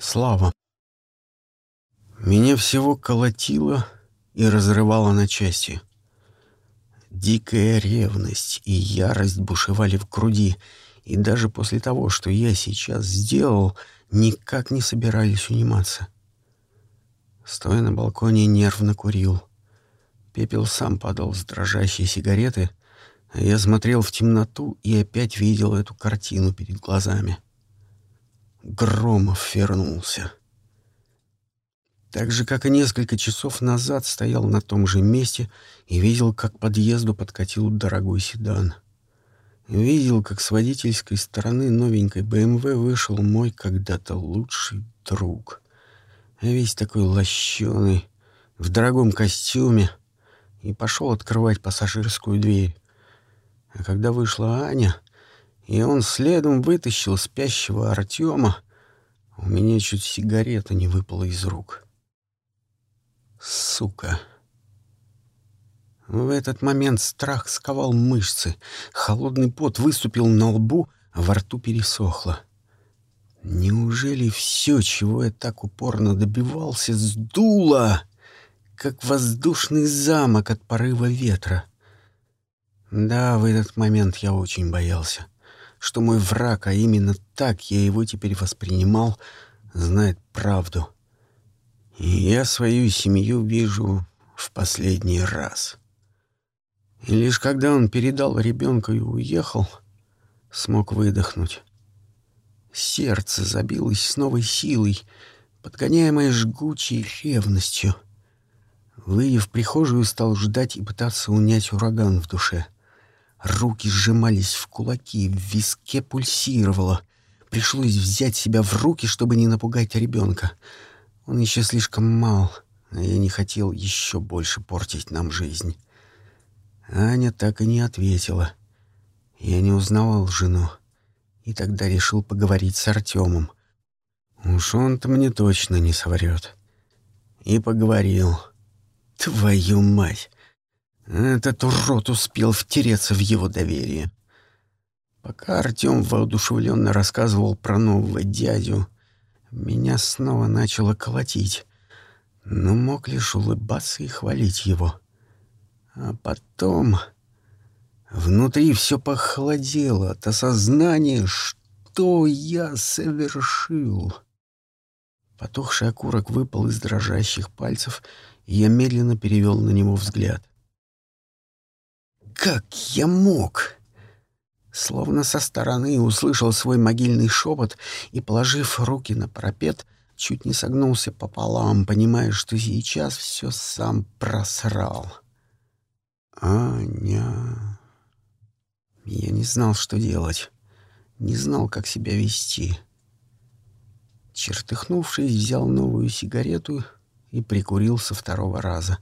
Слава. Меня всего колотило и разрывало на части. Дикая ревность и ярость бушевали в груди, и даже после того, что я сейчас сделал, никак не собирались униматься. Стоя на балконе, нервно курил. Пепел сам падал с дрожащей сигареты, а я смотрел в темноту и опять видел эту картину перед глазами. Громов вернулся. Так же, как и несколько часов назад, стоял на том же месте и видел, как подъезду подкатил дорогой седан. Видел, как с водительской стороны новенькой БМВ вышел мой когда-то лучший друг. Весь такой лощеный, в дорогом костюме, и пошел открывать пассажирскую дверь. А когда вышла Аня, и он следом вытащил спящего Артема, у меня чуть сигарета не выпала из рук. Сука. В этот момент страх сковал мышцы, холодный пот выступил на лбу, а во рту пересохло. Неужели все, чего я так упорно добивался, сдуло, как воздушный замок от порыва ветра? Да, в этот момент я очень боялся, что мой враг, а именно так я его теперь воспринимал, знает правду. И я свою семью вижу в последний раз. И лишь когда он передал ребенка и уехал, смог выдохнуть. Сердце забилось с новой силой, подгоняемое жгучей ревностью. Выйдя в прихожую, стал ждать и пытаться унять ураган в душе — Руки сжимались в кулаки, в виске пульсировало. Пришлось взять себя в руки, чтобы не напугать ребенка. Он еще слишком мал, а я не хотел еще больше портить нам жизнь. Аня так и не ответила. Я не узнавал жену, и тогда решил поговорить с Артемом. Уж он-то мне точно не соврет. И поговорил. Твою мать! Этот урод успел втереться в его доверие. Пока Артем воодушевленно рассказывал про нового дядю, меня снова начало колотить, но мог лишь улыбаться и хвалить его. А потом внутри все похолодело от осознания, что я совершил. Потухший окурок выпал из дрожащих пальцев, и я медленно перевел на него взгляд. Как я мог? Словно со стороны услышал свой могильный шепот и, положив руки на парапет, чуть не согнулся пополам, понимая, что сейчас все сам просрал. Аня... Я не знал, что делать. Не знал, как себя вести. Чертыхнувшись, взял новую сигарету и прикурил со второго раза,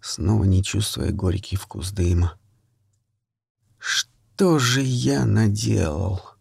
снова не чувствуя горький вкус дыма. Что же я наделал?